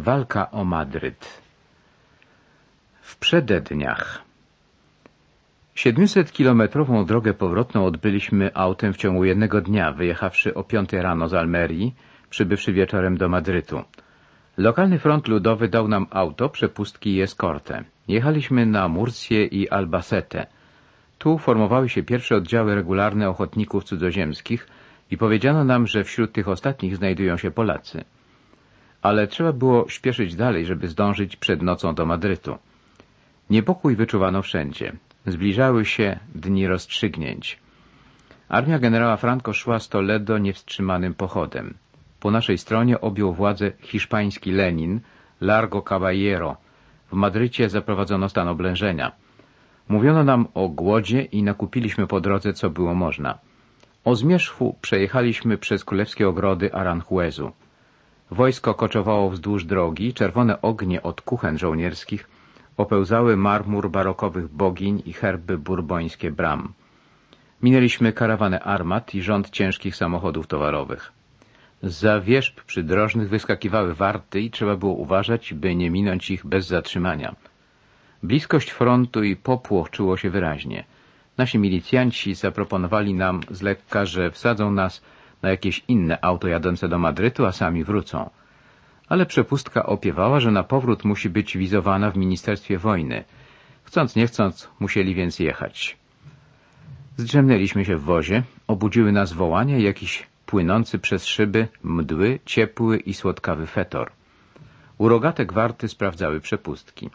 Walka o Madryt W przededniach 700-kilometrową drogę powrotną odbyliśmy autem w ciągu jednego dnia, wyjechawszy o 5 rano z Almerii, przybywszy wieczorem do Madrytu. Lokalny front ludowy dał nam auto, przepustki i eskortę. Jechaliśmy na Murcję i Albacete. Tu formowały się pierwsze oddziały regularne ochotników cudzoziemskich i powiedziano nam, że wśród tych ostatnich znajdują się Polacy. Ale trzeba było śpieszyć dalej, żeby zdążyć przed nocą do Madrytu. Niepokój wyczuwano wszędzie. Zbliżały się dni rozstrzygnięć. Armia generała Franco szła z Toledo niewstrzymanym pochodem. Po naszej stronie objął władzę hiszpański Lenin, Largo Caballero. W Madrycie zaprowadzono stan oblężenia. Mówiono nam o głodzie i nakupiliśmy po drodze, co było można. O zmierzchu przejechaliśmy przez królewskie ogrody Aranjuezu. Wojsko koczowało wzdłuż drogi, czerwone ognie od kuchen żołnierskich opełzały marmur barokowych bogiń i herby burbońskie bram. Minęliśmy karawanę armat i rząd ciężkich samochodów towarowych. Za wierzb przydrożnych wyskakiwały warty i trzeba było uważać, by nie minąć ich bez zatrzymania. Bliskość frontu i popłoch czuło się wyraźnie. Nasi milicjanci zaproponowali nam z lekka, że wsadzą nas na jakieś inne auto jadące do Madrytu, a sami wrócą. Ale przepustka opiewała, że na powrót musi być wizowana w Ministerstwie Wojny. Chcąc nie chcąc, musieli więc jechać. Zdrzemnęliśmy się w wozie, obudziły nas wołania i jakiś płynący przez szyby mdły, ciepły i słodkawy fetor. Urogatek warty sprawdzały przepustki.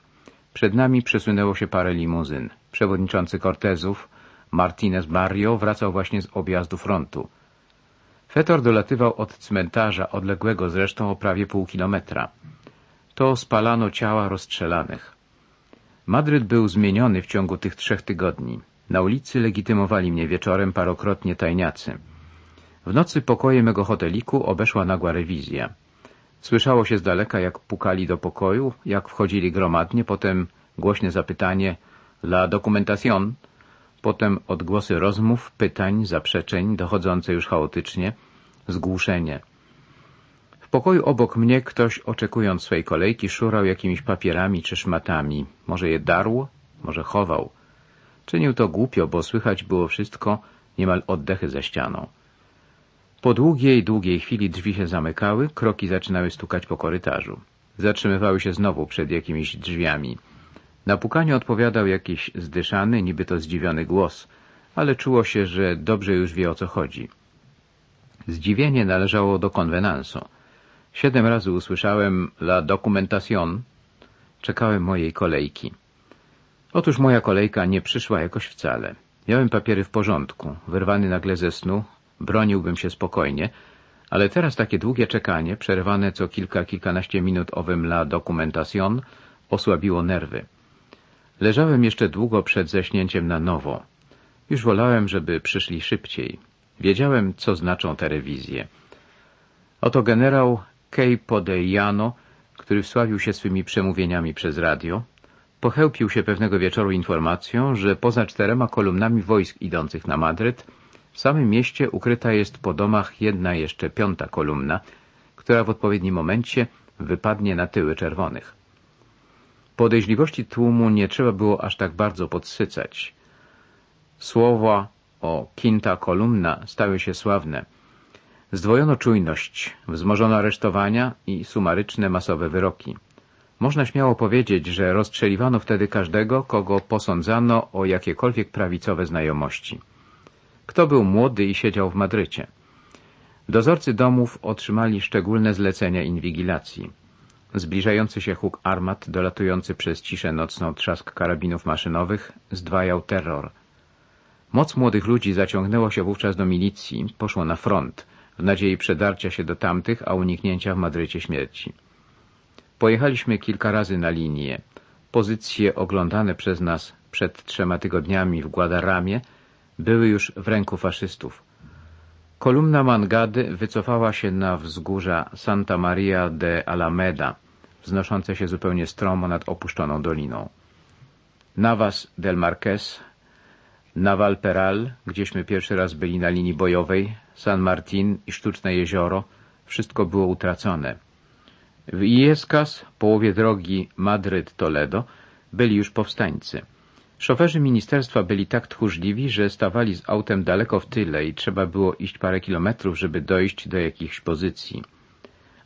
Przed nami przesunęło się parę limuzyn. Przewodniczący Cortezów, Martinez Barrio, wracał właśnie z objazdu frontu. Fetor dolatywał od cmentarza, odległego zresztą o prawie pół kilometra. To spalano ciała rozstrzelanych. Madryt był zmieniony w ciągu tych trzech tygodni. Na ulicy legitymowali mnie wieczorem parokrotnie tajniacy. W nocy pokoje mego hoteliku obeszła nagła rewizja. Słyszało się z daleka, jak pukali do pokoju, jak wchodzili gromadnie, potem głośne zapytanie La dokumentación, potem odgłosy rozmów, pytań, zaprzeczeń, dochodzące już chaotycznie, zgłuszenie. W pokoju obok mnie ktoś, oczekując swej kolejki, szurał jakimiś papierami czy szmatami. Może je darł, może chował. Czynił to głupio, bo słychać było wszystko, niemal oddechy ze ścianą. Po długiej, długiej chwili drzwi się zamykały, kroki zaczynały stukać po korytarzu. Zatrzymywały się znowu przed jakimiś drzwiami. Na pukanie odpowiadał jakiś zdyszany, niby to zdziwiony głos, ale czuło się, że dobrze już wie o co chodzi. Zdziwienie należało do konwenansu. Siedem razy usłyszałem la dokumentación. Czekałem mojej kolejki. Otóż moja kolejka nie przyszła jakoś wcale. Miałem papiery w porządku. Wyrwany nagle ze snu, broniłbym się spokojnie, ale teraz takie długie czekanie, przerwane co kilka, kilkanaście minut owym la dokumentación, osłabiło nerwy. Leżałem jeszcze długo przed ześnięciem na nowo. Już wolałem, żeby przyszli szybciej. Wiedziałem, co znaczą te rewizje. Oto generał Kej Podejano, który wsławił się swymi przemówieniami przez radio, pochełpił się pewnego wieczoru informacją, że poza czterema kolumnami wojsk idących na Madryt w samym mieście ukryta jest po domach jedna jeszcze piąta kolumna, która w odpowiednim momencie wypadnie na tyły czerwonych. Podejrzliwości tłumu nie trzeba było aż tak bardzo podsycać. Słowa o quinta kolumna stały się sławne. Zdwojono czujność, wzmożono aresztowania i sumaryczne masowe wyroki. Można śmiało powiedzieć, że rozstrzeliwano wtedy każdego, kogo posądzano o jakiekolwiek prawicowe znajomości. Kto był młody i siedział w Madrycie? Dozorcy domów otrzymali szczególne zlecenia inwigilacji. Zbliżający się huk armat, dolatujący przez ciszę nocną trzask karabinów maszynowych, zdwajał terror. Moc młodych ludzi zaciągnęło się wówczas do milicji, poszło na front, w nadziei przedarcia się do tamtych, a uniknięcia w Madrycie śmierci. Pojechaliśmy kilka razy na linię. Pozycje oglądane przez nas przed trzema tygodniami w Guadaramie były już w ręku faszystów. Kolumna Mangady wycofała się na wzgórza Santa Maria de Alameda, wznoszące się zupełnie stromo nad opuszczoną doliną. Navas del Marqués, Navalperal, gdzieśmy pierwszy raz byli na linii bojowej, San Martin i Sztuczne Jezioro, wszystko było utracone. W Iescas, połowie drogi Madryt-Toledo, byli już powstańcy. Szoferzy ministerstwa byli tak tchórzliwi, że stawali z autem daleko w tyle i trzeba było iść parę kilometrów, żeby dojść do jakichś pozycji.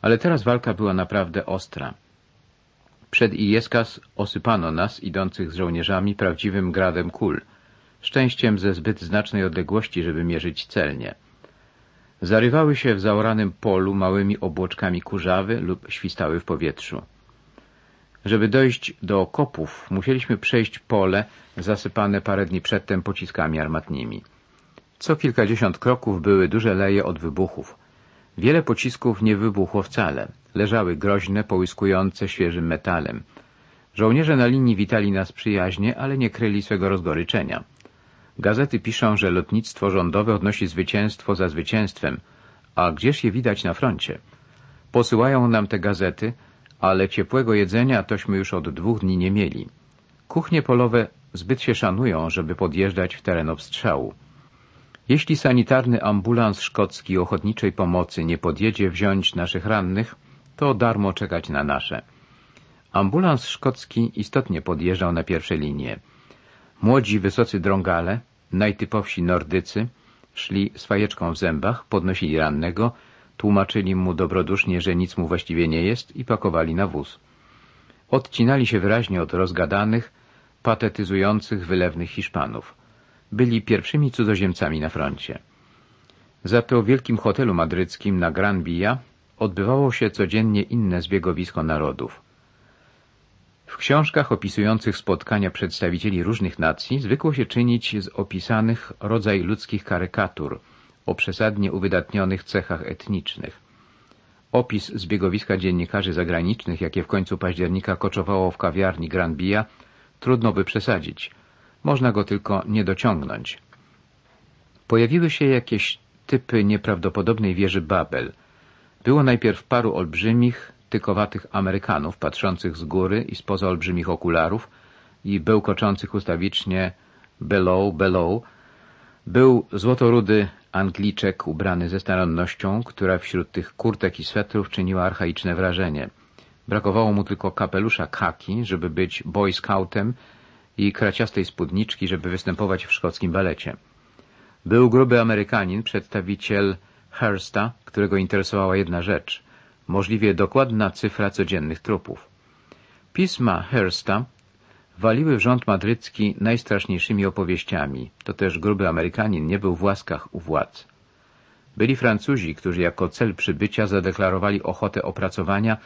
Ale teraz walka była naprawdę ostra. Przed Iescas osypano nas, idących z żołnierzami, prawdziwym gradem kul. Szczęściem ze zbyt znacznej odległości, żeby mierzyć celnie. Zarywały się w zaoranym polu małymi obłoczkami kurzawy lub świstały w powietrzu. Żeby dojść do okopów, musieliśmy przejść pole zasypane parę dni przedtem pociskami armatnimi. Co kilkadziesiąt kroków były duże leje od wybuchów. Wiele pocisków nie wybuchło wcale. Leżały groźne, połyskujące świeżym metalem. Żołnierze na linii witali nas przyjaźnie, ale nie kryli swego rozgoryczenia. Gazety piszą, że lotnictwo rządowe odnosi zwycięstwo za zwycięstwem, a gdzież je widać na froncie? Posyłają nam te gazety, ale ciepłego jedzenia tośmy już od dwóch dni nie mieli. Kuchnie polowe zbyt się szanują, żeby podjeżdżać w teren obstrzału. Jeśli sanitarny ambulans szkocki ochotniczej pomocy nie podjedzie wziąć naszych rannych, to darmo czekać na nasze. Ambulans szkocki istotnie podjeżdżał na pierwsze linie. Młodzi, wysocy drągale, najtypowsi nordycy, szli z fajeczką w zębach, podnosili rannego, tłumaczyli mu dobrodusznie, że nic mu właściwie nie jest i pakowali na wóz. Odcinali się wyraźnie od rozgadanych, patetyzujących, wylewnych Hiszpanów. Byli pierwszymi cudzoziemcami na froncie. Za to w wielkim hotelu madryckim na Gran Via odbywało się codziennie inne zbiegowisko narodów. W książkach opisujących spotkania przedstawicieli różnych nacji zwykło się czynić z opisanych rodzaj ludzkich karykatur o przesadnie uwydatnionych cechach etnicznych. Opis zbiegowiska dziennikarzy zagranicznych, jakie w końcu października koczowało w kawiarni Gran Via, trudno by przesadzić. Można go tylko nie dociągnąć. Pojawiły się jakieś typy nieprawdopodobnej wieży Babel. Było najpierw paru olbrzymich, tykowatych Amerykanów patrzących z góry i spoza olbrzymich okularów i bełkoczących ustawicznie below, below. Był złotorudy Angliczek ubrany ze starannością, która wśród tych kurtek i swetrów czyniła archaiczne wrażenie. Brakowało mu tylko kapelusza kaki, żeby być boy scoutem i kraciastej spódniczki, żeby występować w szkockim balecie. Był gruby Amerykanin, przedstawiciel Hearsta, którego interesowała jedna rzecz – możliwie dokładna cyfra codziennych trupów. Pisma Hearsta waliły w rząd madrycki najstraszniejszymi opowieściami. To też gruby Amerykanin nie był w łaskach u władz. Byli Francuzi, którzy jako cel przybycia zadeklarowali ochotę opracowania,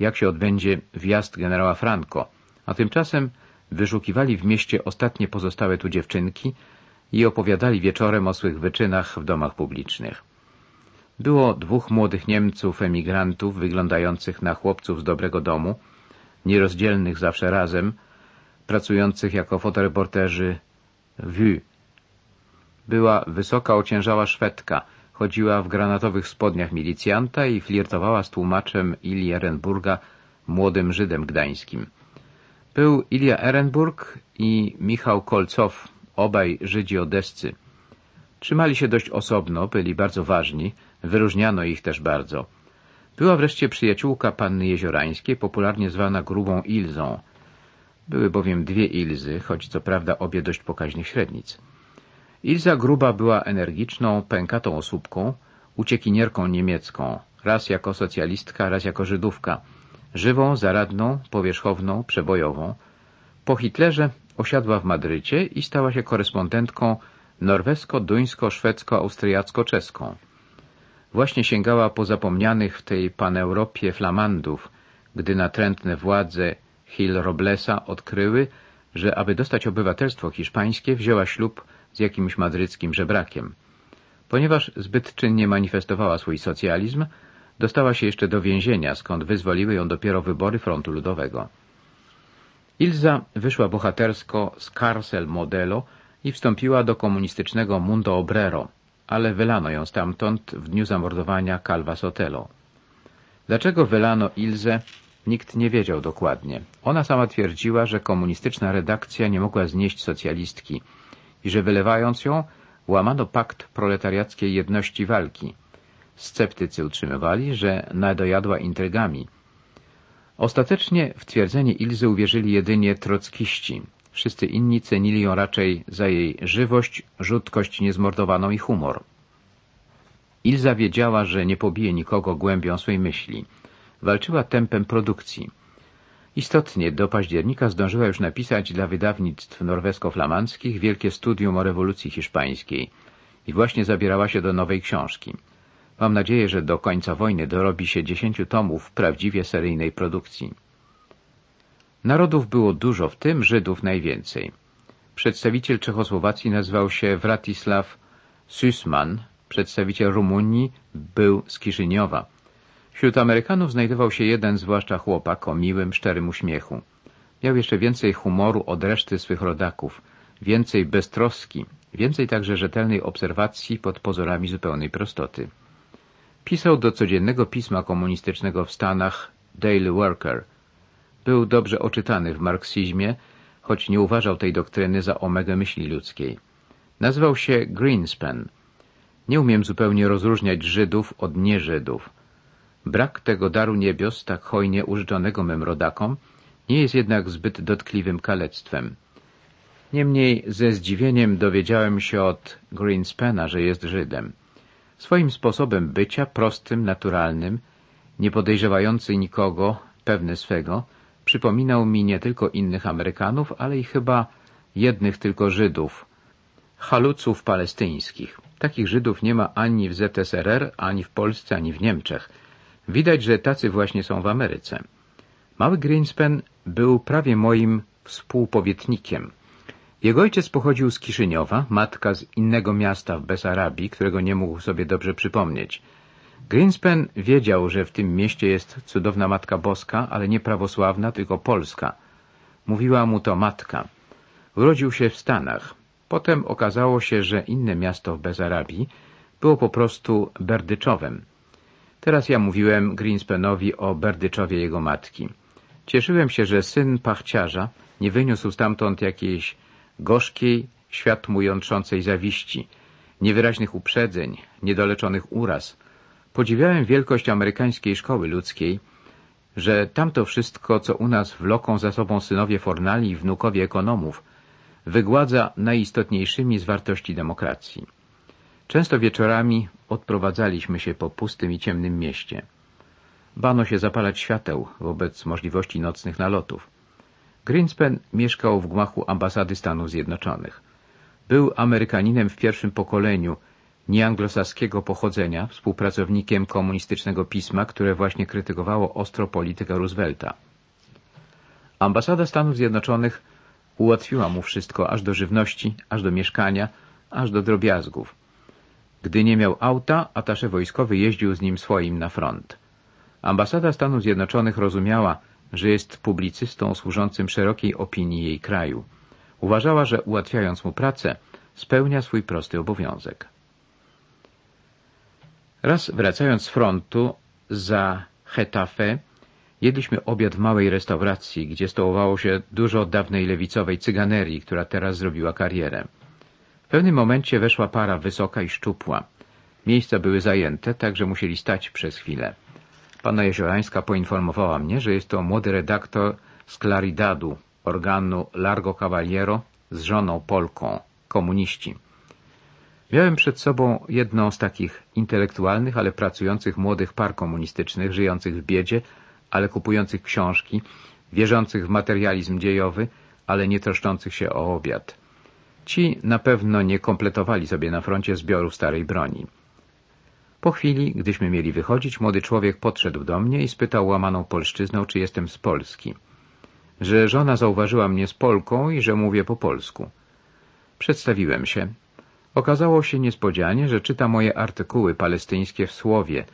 jak się odbędzie wjazd generała Franco, a tymczasem wyszukiwali w mieście ostatnie pozostałe tu dziewczynki i opowiadali wieczorem o swych wyczynach w domach publicznych. Było dwóch młodych Niemców, emigrantów, wyglądających na chłopców z dobrego domu, nierozdzielnych zawsze razem, pracujących jako fotoreporterzy Vue. Była wysoka, ociężała Szwedka, chodziła w granatowych spodniach milicjanta i flirtowała z tłumaczem Ilii Ehrenburga, młodym Żydem gdańskim. Był Ilia Ehrenburg i Michał Kolcow, obaj Żydzi odescy. Trzymali się dość osobno, byli bardzo ważni, wyróżniano ich też bardzo. Była wreszcie przyjaciółka panny Jeziorańskiej, popularnie zwana Grubą Ilzą. Były bowiem dwie Ilzy, choć co prawda obie dość pokaźnych średnic. Ilza Gruba była energiczną, pękatą osóbką, uciekinierką niemiecką, raz jako socjalistka, raz jako Żydówka, żywą, zaradną, powierzchowną, przebojową. Po Hitlerze osiadła w Madrycie i stała się korespondentką norwesko-duńsko-szwedzko-austriacko-czeską. Właśnie sięgała po zapomnianych w tej paneuropie flamandów, gdy natrętne władze Hill Roblesa odkryły, że aby dostać obywatelstwo hiszpańskie wzięła ślub z jakimś madryckim żebrakiem. Ponieważ zbyt czynnie manifestowała swój socjalizm, dostała się jeszcze do więzienia, skąd wyzwoliły ją dopiero wybory frontu ludowego. Ilza wyszła bohatersko z Carcel Modelo i wstąpiła do komunistycznego Mundo Obrero, ale wylano ją stamtąd w dniu zamordowania Calva Sotelo. Dlaczego wylano Ilzę, nikt nie wiedział dokładnie. Ona sama twierdziła, że komunistyczna redakcja nie mogła znieść socjalistki i że wylewając ją, łamano pakt proletariackiej jedności walki. Sceptycy utrzymywali, że nadojadła intrygami. Ostatecznie w twierdzenie Ilzy uwierzyli jedynie trockiści. Wszyscy inni cenili ją raczej za jej żywość, rzutkość niezmordowaną i humor. Ilza wiedziała, że nie pobije nikogo głębią swej myśli. Walczyła tempem produkcji. Istotnie, do października zdążyła już napisać dla wydawnictw norwesko-flamandzkich wielkie studium o rewolucji hiszpańskiej i właśnie zabierała się do nowej książki. Mam nadzieję, że do końca wojny dorobi się dziesięciu tomów prawdziwie seryjnej produkcji. Narodów było dużo, w tym Żydów najwięcej. Przedstawiciel Czechosłowacji nazywał się Wratisław Süssman, przedstawiciel Rumunii był z Kiszyniowa. Wśród Amerykanów znajdował się jeden, zwłaszcza chłopak, o miłym, szczerym uśmiechu. Miał jeszcze więcej humoru od reszty swych rodaków, więcej beztroski, więcej także rzetelnej obserwacji pod pozorami zupełnej prostoty. Pisał do codziennego pisma komunistycznego w Stanach Daily Worker. Był dobrze oczytany w marksizmie, choć nie uważał tej doktryny za omegę myśli ludzkiej. Nazywał się Greenspan. Nie umiem zupełnie rozróżniać Żydów od nieżydów. Brak tego daru niebios, tak hojnie użyczonego mym rodakom, nie jest jednak zbyt dotkliwym kalectwem. Niemniej ze zdziwieniem dowiedziałem się od Greenspana, że jest Żydem. Swoim sposobem bycia, prostym, naturalnym, nie podejrzewający nikogo, pewny swego, przypominał mi nie tylko innych Amerykanów, ale i chyba jednych tylko Żydów, haluców palestyńskich. Takich Żydów nie ma ani w ZSRR, ani w Polsce, ani w Niemczech. Widać, że tacy właśnie są w Ameryce. Mały Greenspan był prawie moim współpowietnikiem. Jego ojciec pochodził z Kiszyniowa, matka z innego miasta w Besarabii, którego nie mógł sobie dobrze przypomnieć. Greenspan wiedział, że w tym mieście jest cudowna Matka Boska, ale nie prawosławna, tylko polska. Mówiła mu to matka. Urodził się w Stanach. Potem okazało się, że inne miasto w Bezarabii było po prostu Berdyczowem. Teraz ja mówiłem Greenspanowi o Berdyczowie jego matki. Cieszyłem się, że syn pachciarza nie wyniósł stamtąd jakiejś gorzkiej, świat mu jątrzącej zawiści, niewyraźnych uprzedzeń, niedoleczonych uraz. Podziwiałem wielkość amerykańskiej szkoły ludzkiej, że tamto wszystko, co u nas wloką za sobą synowie fornali i wnukowie ekonomów, wygładza najistotniejszymi z wartości demokracji. Często wieczorami odprowadzaliśmy się po pustym i ciemnym mieście. Bano się zapalać świateł wobec możliwości nocnych nalotów. Greenspan mieszkał w gmachu ambasady Stanów Zjednoczonych. Był Amerykaninem w pierwszym pokoleniu, nieanglosaskiego pochodzenia, współpracownikiem komunistycznego pisma, które właśnie krytykowało ostro politykę Roosevelta. Ambasada Stanów Zjednoczonych ułatwiła mu wszystko, aż do żywności, aż do mieszkania, aż do drobiazgów. Gdy nie miał auta, atasze wojskowy jeździł z nim swoim na front. Ambasada Stanów Zjednoczonych rozumiała, że jest publicystą służącym szerokiej opinii jej kraju. Uważała, że ułatwiając mu pracę, spełnia swój prosty obowiązek. Raz wracając z frontu za Hetafe, jedliśmy obiad w małej restauracji, gdzie stołowało się dużo dawnej lewicowej cyganerii, która teraz zrobiła karierę. W pewnym momencie weszła para wysoka i szczupła. Miejsca były zajęte, także musieli stać przez chwilę. Panna Jeziorańska poinformowała mnie, że jest to młody redaktor z Claridadu, organu Largo Cavaliero z żoną Polką, komuniści. Miałem przed sobą jedną z takich intelektualnych, ale pracujących młodych par komunistycznych, żyjących w biedzie, ale kupujących książki, wierzących w materializm dziejowy, ale nie troszczących się o obiad. Ci na pewno nie kompletowali sobie na froncie zbioru starej broni. Po chwili, gdyśmy mieli wychodzić, młody człowiek podszedł do mnie i spytał łamaną polszczyzną, czy jestem z Polski. Że żona zauważyła mnie z Polką i że mówię po polsku. Przedstawiłem się. Okazało się niespodzianie, że czyta moje artykuły palestyńskie w Słowie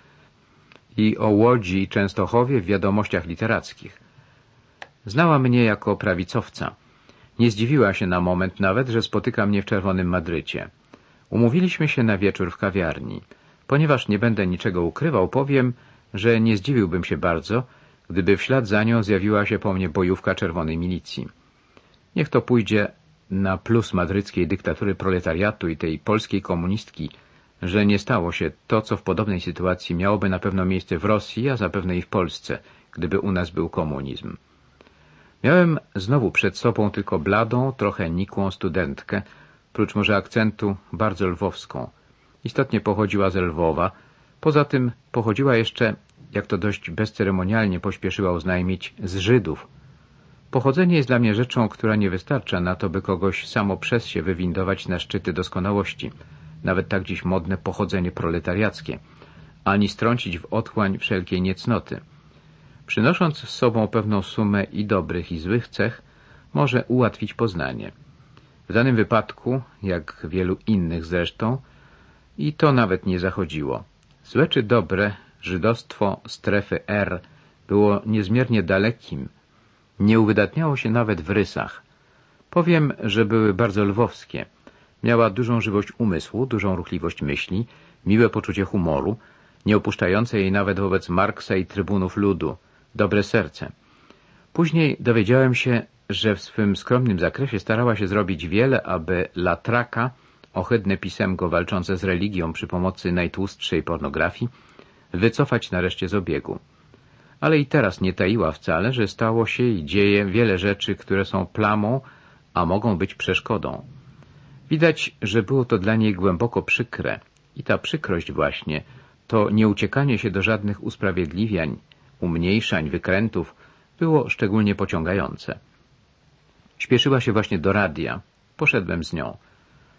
i o Łodzi i Częstochowie w wiadomościach literackich. Znała mnie jako prawicowca. Nie zdziwiła się na moment nawet, że spotyka mnie w Czerwonym Madrycie. Umówiliśmy się na wieczór w kawiarni. Ponieważ nie będę niczego ukrywał, powiem, że nie zdziwiłbym się bardzo, gdyby w ślad za nią zjawiła się po mnie bojówka czerwonej milicji. Niech to pójdzie na plus madryckiej dyktatury proletariatu i tej polskiej komunistki, że nie stało się to, co w podobnej sytuacji miałoby na pewno miejsce w Rosji, a zapewne i w Polsce, gdyby u nas był komunizm. Miałem znowu przed sobą tylko bladą, trochę nikłą studentkę, prócz może akcentu bardzo lwowską. Istotnie pochodziła z Lwowa, poza tym pochodziła jeszcze, jak to dość bezceremonialnie pośpieszyła oznajmić, z Żydów. Pochodzenie jest dla mnie rzeczą, która nie wystarcza na to, by kogoś samo przez się wywindować na szczyty doskonałości, nawet tak dziś modne pochodzenie proletariackie, ani strącić w otchłań wszelkiej niecnoty. Przynosząc z sobą pewną sumę i dobrych, i złych cech, może ułatwić poznanie. W danym wypadku, jak wielu innych zresztą, i to nawet nie zachodziło. Złe czy dobre, żydostwo strefy R było niezmiernie dalekim, nie uwydatniało się nawet w rysach. Powiem, że były bardzo lwowskie. Miała dużą żywość umysłu, dużą ruchliwość myśli, miłe poczucie humoru, nie opuszczające jej nawet wobec Marksa i trybunów ludu, dobre serce. Później dowiedziałem się, że w swym skromnym zakresie starała się zrobić wiele, aby Latraka, ohydne pisemgo walczące z religią przy pomocy najtłustszej pornografii, wycofać nareszcie z obiegu. Ale i teraz nie taiła wcale, że stało się i dzieje wiele rzeczy, które są plamą, a mogą być przeszkodą. Widać, że było to dla niej głęboko przykre i ta przykrość właśnie, to nieuciekanie się do żadnych usprawiedliwiań, umniejszań, wykrętów, było szczególnie pociągające. Śpieszyła się właśnie do radia. Poszedłem z nią.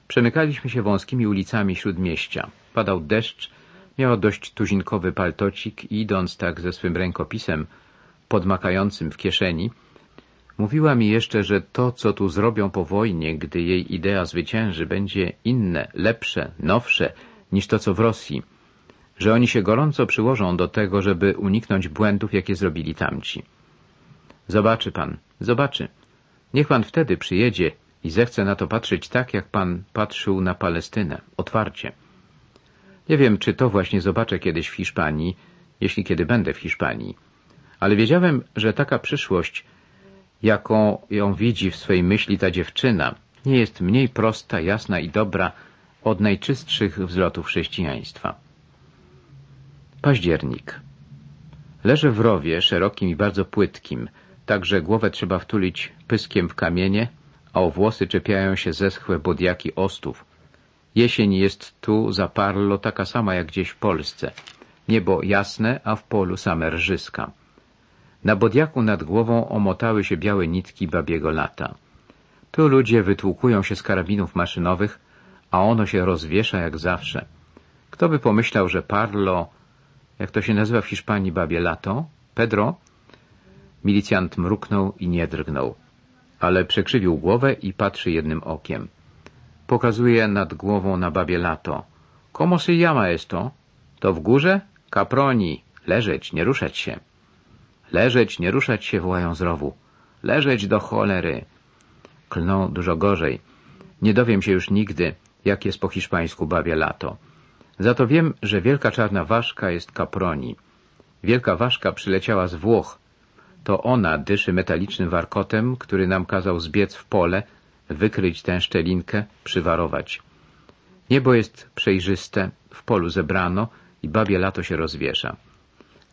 Przemykaliśmy się wąskimi ulicami śródmieścia. Padał deszcz, miała dość tuzinkowy paltocik i idąc tak ze swym rękopisem podmakającym w kieszeni, mówiła mi jeszcze, że to, co tu zrobią po wojnie, gdy jej idea zwycięży, będzie inne, lepsze, nowsze niż to, co w Rosji, że oni się gorąco przyłożą do tego, żeby uniknąć błędów, jakie zrobili tamci. Zobaczy pan, zobaczy. Niech pan wtedy przyjedzie i zechce na to patrzeć tak, jak pan patrzył na Palestynę, otwarcie. Nie wiem, czy to właśnie zobaczę kiedyś w Hiszpanii, jeśli kiedy będę w Hiszpanii, ale wiedziałem, że taka przyszłość, jaką ją widzi w swej myśli ta dziewczyna, nie jest mniej prosta, jasna i dobra od najczystszych wzlotów chrześcijaństwa. Październik. Leżę w rowie, szerokim i bardzo płytkim, tak że głowę trzeba wtulić pyskiem w kamienie, a o włosy czepiają się zeschłe bodiaki ostów. Jesień jest tu za Parlo taka sama jak gdzieś w Polsce. Niebo jasne, a w polu same rżyska. Na bodiaku nad głową omotały się białe nitki babiego lata. Tu ludzie wytłukują się z karabinów maszynowych, a ono się rozwiesza jak zawsze. Kto by pomyślał, że Parlo, jak to się nazywa w Hiszpanii babie lato? Pedro? Milicjant mruknął i nie drgnął, ale przekrzywił głowę i patrzy jednym okiem. Pokazuje nad głową na babie lato. Como se llama esto? To w górze? Kaproni. Leżeć, nie ruszać się. Leżeć, nie ruszać się, wołają z rowu. Leżeć do cholery. Klną dużo gorzej. Nie dowiem się już nigdy, jak jest po hiszpańsku babie lato. Za to wiem, że wielka czarna ważka jest kaproni. Wielka ważka przyleciała z Włoch. To ona dyszy metalicznym warkotem, który nam kazał zbiec w pole, wykryć tę szczelinkę, przywarować. Niebo jest przejrzyste, w polu zebrano i babie lato się rozwiesza.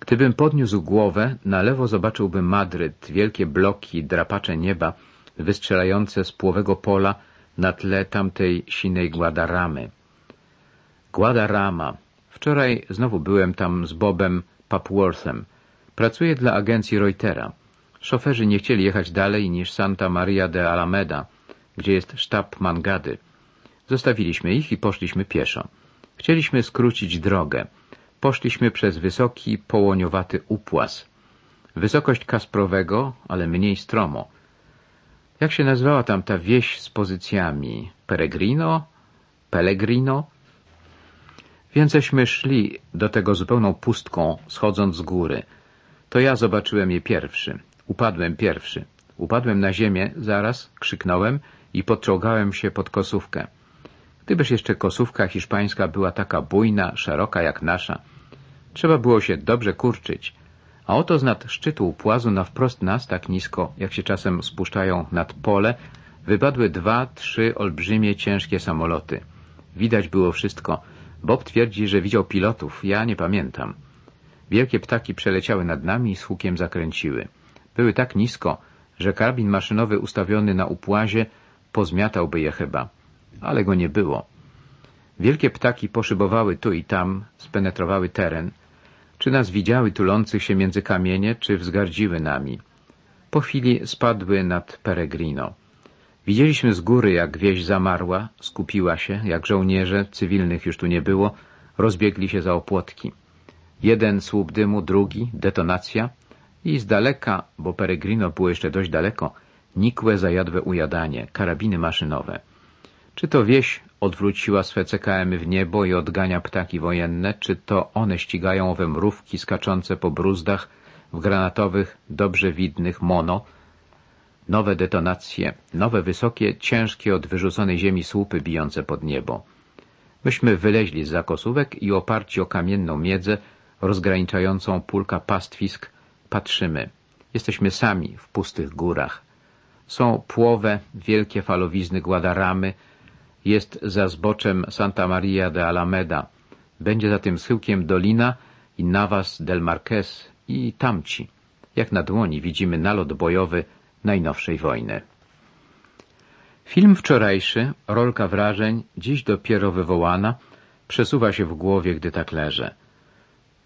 Gdybym podniósł głowę, na lewo zobaczyłbym Madryt, wielkie bloki, drapacze nieba, wystrzelające z płowego pola na tle tamtej sinej Guadaramy. Guadarama. Wczoraj znowu byłem tam z Bobem Papworthem. Pracuję dla agencji Reutera. Szoferzy nie chcieli jechać dalej niż Santa Maria de Alameda, gdzie jest sztab Mangady. Zostawiliśmy ich i poszliśmy pieszo. Chcieliśmy skrócić drogę. Poszliśmy przez wysoki, połoniowaty upłas. Wysokość Kasprowego, ale mniej stromo. Jak się nazywała tam ta wieś z pozycjami? Peregrino? Pellegrino? Więceśmy szli do tego zupełną pustką, schodząc z góry. To ja zobaczyłem je pierwszy. Upadłem pierwszy. Upadłem na ziemię, zaraz krzyknąłem i podczołgałem się pod kosówkę. Gdybyż jeszcze kosówka hiszpańska była taka bujna, szeroka jak nasza, trzeba było się dobrze kurczyć, a oto z nad szczytu płazu na wprost nas, tak nisko, jak się czasem spuszczają nad pole, wypadły dwa, trzy olbrzymie, ciężkie samoloty. Widać było wszystko. Bob twierdzi, że widział pilotów, ja nie pamiętam. Wielkie ptaki przeleciały nad nami i z hukiem zakręciły. Były tak nisko, że karabin maszynowy ustawiony na upłazie pozmiatałby je chyba. Ale go nie było. Wielkie ptaki poszybowały tu i tam, spenetrowały teren. Czy nas widziały tulących się między kamienie, czy wzgardziły nami. Po chwili spadły nad Peregrino. Widzieliśmy z góry, jak wieś zamarła, skupiła się, jak żołnierze, cywilnych już tu nie było, rozbiegli się za opłotki. Jeden słup dymu, drugi, detonacja i z daleka, bo Peregrino było jeszcze dość daleko, nikłe zajadłe ujadanie, karabiny maszynowe. Czy to wieś odwróciła swe CKM w niebo i odgania ptaki wojenne, czy to one ścigają owe mrówki skaczące po bruzdach w granatowych, dobrze widnych mono, nowe detonacje, nowe wysokie, ciężkie od wyrzuconej ziemi słupy bijące pod niebo. Myśmy wyleźli z zakosówek i oparci o kamienną miedzę, rozgraniczającą pulka pastwisk, patrzymy. Jesteśmy sami w pustych górach. Są płowe, wielkie falowizny Guadaramy, jest za zboczem Santa Maria de Alameda, będzie za tym schyłkiem Dolina i Navas del Marquez i tamci. Jak na dłoni widzimy nalot bojowy najnowszej wojny. Film wczorajszy, rolka wrażeń, dziś dopiero wywołana, przesuwa się w głowie, gdy tak leżę.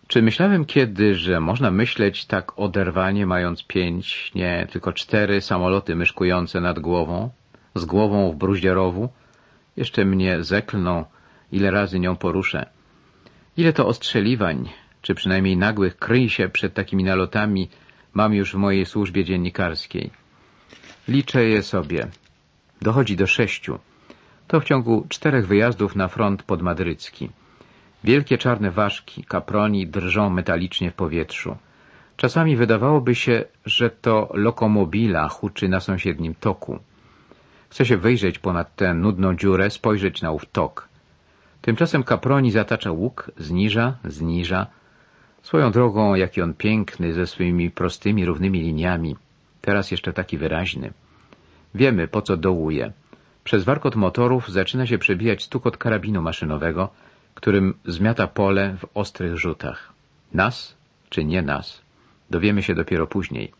Czy myślałem kiedy, że można myśleć tak oderwanie, mając pięć, nie, tylko cztery samoloty myszkujące nad głową, z głową w bruździerowu? Jeszcze mnie zeklną, ile razy nią poruszę. Ile to ostrzeliwań, czy przynajmniej nagłych kryj się przed takimi nalotami mam już w mojej służbie dziennikarskiej. Liczę je sobie. Dochodzi do sześciu. To w ciągu czterech wyjazdów na front podmadrycki. Wielkie czarne ważki, kaproni drżą metalicznie w powietrzu. Czasami wydawałoby się, że to lokomobila huczy na sąsiednim toku. Chce się wyjrzeć ponad tę nudną dziurę, spojrzeć na ów tok. Tymczasem kaproni zatacza łuk, zniża, zniża. Swoją drogą, jaki on piękny, ze swymi prostymi, równymi liniami. Teraz jeszcze taki wyraźny. Wiemy, po co dołuje. Przez warkot motorów zaczyna się przebijać stukot karabinu maszynowego, którym zmiata pole w ostrych rzutach. Nas czy nie nas? Dowiemy się dopiero później.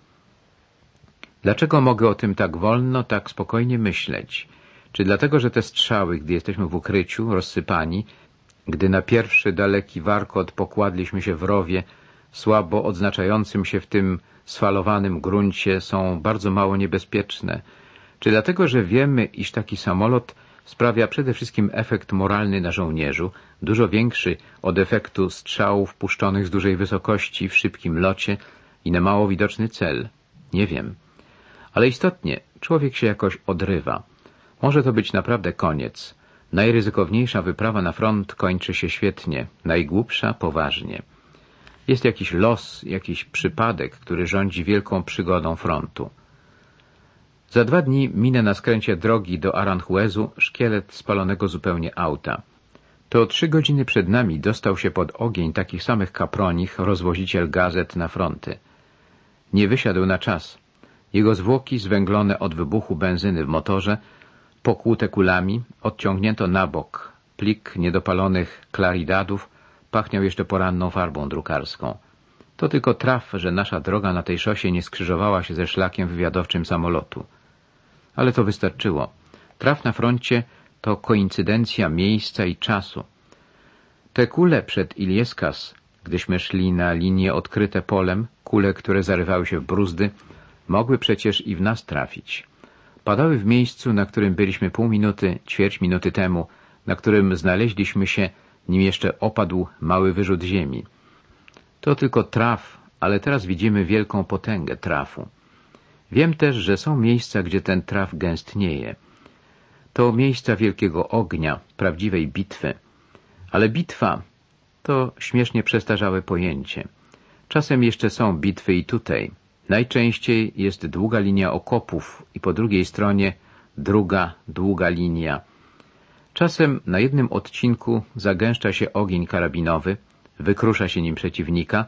Dlaczego mogę o tym tak wolno, tak spokojnie myśleć? Czy dlatego, że te strzały, gdy jesteśmy w ukryciu, rozsypani, gdy na pierwszy daleki warkot pokładliśmy się w rowie, słabo odznaczającym się w tym sfalowanym gruncie, są bardzo mało niebezpieczne? Czy dlatego, że wiemy, iż taki samolot sprawia przede wszystkim efekt moralny na żołnierzu, dużo większy od efektu strzałów puszczonych z dużej wysokości w szybkim locie i na mało widoczny cel? Nie wiem. Ale istotnie, człowiek się jakoś odrywa. Może to być naprawdę koniec. Najryzykowniejsza wyprawa na front kończy się świetnie, najgłupsza poważnie. Jest jakiś los, jakiś przypadek, który rządzi wielką przygodą frontu. Za dwa dni minę na skręcie drogi do Aranjuezu szkielet spalonego zupełnie auta. To trzy godziny przed nami dostał się pod ogień takich samych kapronich rozwoziciel gazet na fronty. Nie wysiadł na czas. Jego zwłoki, zwęglone od wybuchu benzyny w motorze, pokłute kulami, odciągnięto na bok. Plik niedopalonych klaridadów pachniał jeszcze poranną farbą drukarską. To tylko traf, że nasza droga na tej szosie nie skrzyżowała się ze szlakiem wywiadowczym samolotu. Ale to wystarczyło. Traf na froncie to koincydencja miejsca i czasu. Te kule przed Ilieskas, gdyśmy szli na linie odkryte polem, kule, które zarywały się w bruzdy, mogły przecież i w nas trafić. Padały w miejscu, na którym byliśmy pół minuty, ćwierć minuty temu, na którym znaleźliśmy się, nim jeszcze opadł mały wyrzut ziemi. To tylko traf, ale teraz widzimy wielką potęgę trafu. Wiem też, że są miejsca, gdzie ten traf gęstnieje. To miejsca wielkiego ognia, prawdziwej bitwy. Ale bitwa to śmiesznie przestarzałe pojęcie. Czasem jeszcze są bitwy i tutaj. Najczęściej jest długa linia okopów i po drugiej stronie druga, długa linia. Czasem na jednym odcinku zagęszcza się ogień karabinowy, wykrusza się nim przeciwnika,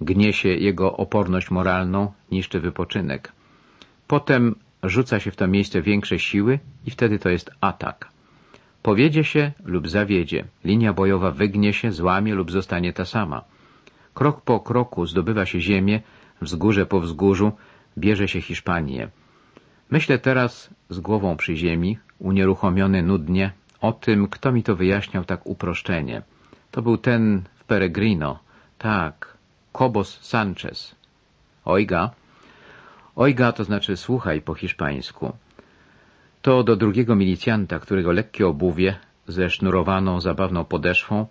gniesie jego oporność moralną, niszczy wypoczynek. Potem rzuca się w to miejsce większe siły i wtedy to jest atak. Powiedzie się lub zawiedzie. Linia bojowa wygnie się, złamie lub zostanie ta sama. Krok po kroku zdobywa się ziemię, wzgórze po wzgórzu, bierze się Hiszpanię. Myślę teraz z głową przy ziemi, unieruchomiony nudnie, o tym, kto mi to wyjaśniał tak uproszczenie. To był ten Peregrino. Tak, Cobos Sanchez. Ojga. Ojga to znaczy słuchaj po hiszpańsku. To do drugiego milicjanta, którego lekkie obuwie ze sznurowaną, zabawną podeszwą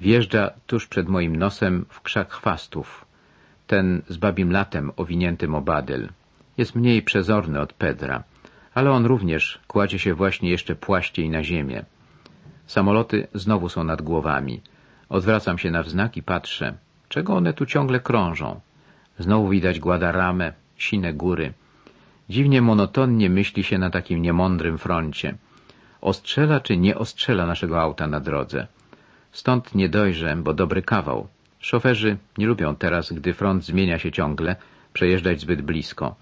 wjeżdża tuż przed moim nosem w krzak chwastów. Ten z babim latem owiniętym o badyl. Jest mniej przezorny od Pedra, ale on również kładzie się właśnie jeszcze płaściej na ziemię. Samoloty znowu są nad głowami. Odwracam się na wznak i patrzę. Czego one tu ciągle krążą? Znowu widać Guadarramę, sine góry. Dziwnie monotonnie myśli się na takim niemądrym froncie. Ostrzela czy nie ostrzela naszego auta na drodze? Stąd nie dojrzę, bo dobry kawał. Szoferzy nie lubią teraz, gdy front zmienia się ciągle, przejeżdżać zbyt blisko.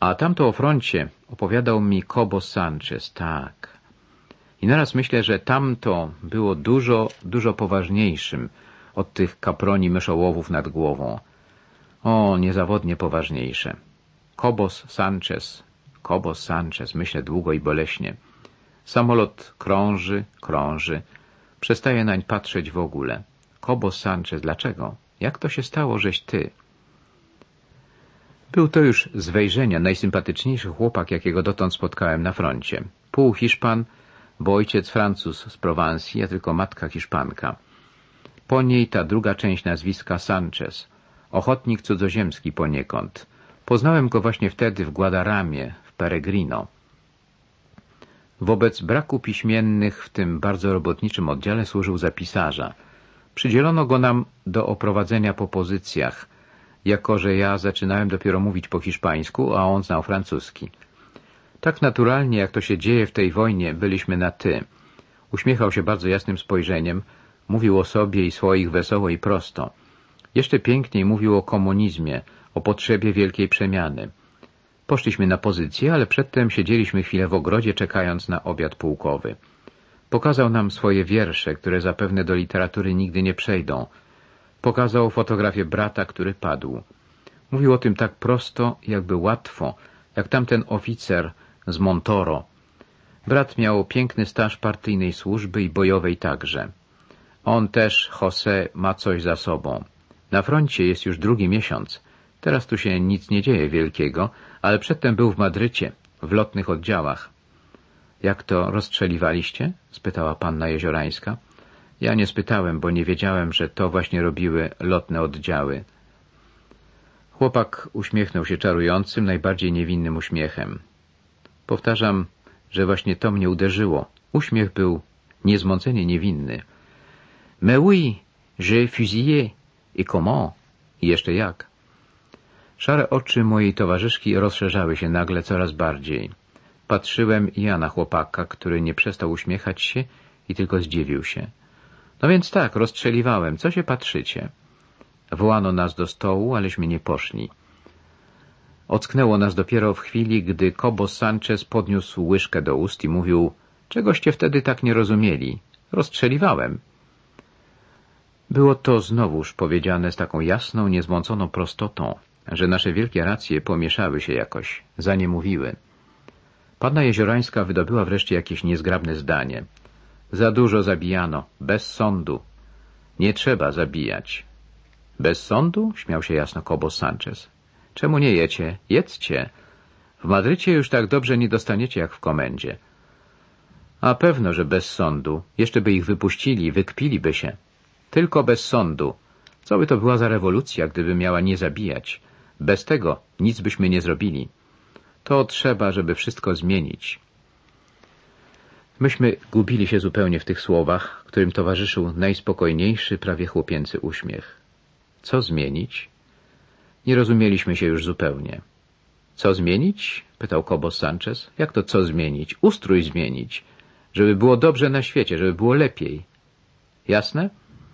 A tamto o froncie opowiadał mi Cobo Sanchez, tak. I naraz myślę, że tamto było dużo, dużo poważniejszym od tych kaproni myszołowów nad głową. O, niezawodnie poważniejsze. Cobos Sanchez, Cobos Sanchez, myślę długo i boleśnie. Samolot krąży, krąży. Przestaje nań patrzeć w ogóle. Cobos Sanchez, dlaczego? Jak to się stało, żeś ty? Był to już z wejrzenia najsympatyczniejszy chłopak, jakiego dotąd spotkałem na froncie. Pół Hiszpan, bo ojciec Francuz z Prowansji, a tylko matka Hiszpanka. Po niej ta druga część nazwiska Sanchez, ochotnik cudzoziemski poniekąd. Poznałem go właśnie wtedy w Guadaramie, w Peregrino. Wobec braku piśmiennych w tym bardzo robotniczym oddziale służył za pisarza. Przydzielono go nam do oprowadzenia po pozycjach, jako że ja zaczynałem dopiero mówić po hiszpańsku, a on znał francuski. Tak naturalnie, jak to się dzieje w tej wojnie, byliśmy na ty. Uśmiechał się bardzo jasnym spojrzeniem, mówił o sobie i swoich wesoło i prosto. Jeszcze piękniej mówił o komunizmie, o potrzebie wielkiej przemiany. Poszliśmy na pozycję, ale przedtem siedzieliśmy chwilę w ogrodzie, czekając na obiad pułkowy. Pokazał nam swoje wiersze, które zapewne do literatury nigdy nie przejdą. Pokazał fotografię brata, który padł. Mówił o tym tak prosto, jakby łatwo, jak tamten oficer z Montoro. Brat miał piękny staż partyjnej służby i bojowej także. On też, José, ma coś za sobą. Na froncie jest już drugi miesiąc. Teraz tu się nic nie dzieje wielkiego, ale przedtem był w Madrycie, w lotnych oddziałach. Jak to rozstrzeliwaliście? spytała panna Jeziorańska. Ja nie spytałem, bo nie wiedziałem, że to właśnie robiły lotne oddziały. Chłopak uśmiechnął się czarującym, najbardziej niewinnym uśmiechem. Powtarzam, że właśnie to mnie uderzyło. Uśmiech był niezmącenie niewinny. Mais oui, j'ai fusillé. Et comment? I jeszcze jak? Szare oczy mojej towarzyszki rozszerzały się nagle coraz bardziej. Patrzyłem ja na chłopaka, który nie przestał uśmiechać się i tylko zdziwił się. No więc tak, rozstrzeliwałem. Co się patrzycie? Wołano nas do stołu, aleśmy nie poszli. Ocknęło nas dopiero w chwili, gdy Kobo Sanchez podniósł łyżkę do ust i mówił Czegoście wtedy tak nie rozumieli? Rozstrzeliwałem. Było to znowuż powiedziane z taką jasną, niezmąconą prostotą, że nasze wielkie racje pomieszały się jakoś, zaniemówiły. Panna Jeziorańska wydobyła wreszcie jakieś niezgrabne zdanie. Za dużo zabijano, bez sądu. Nie trzeba zabijać. Bez sądu? śmiał się jasno Kobos Sanchez. Czemu nie jecie? Jedzcie. W Madrycie już tak dobrze nie dostaniecie jak w komendzie. A pewno, że bez sądu. Jeszcze by ich wypuścili, wykpiliby się. Tylko bez sądu. Co by to była za rewolucja, gdyby miała nie zabijać? Bez tego nic byśmy nie zrobili. To trzeba, żeby wszystko zmienić. Myśmy gubili się zupełnie w tych słowach, którym towarzyszył najspokojniejszy, prawie chłopięcy uśmiech. Co zmienić? Nie rozumieliśmy się już zupełnie. Co zmienić? pytał Kobos Sanchez. Jak to co zmienić? Ustrój zmienić. Żeby było dobrze na świecie, żeby było lepiej. Jasne?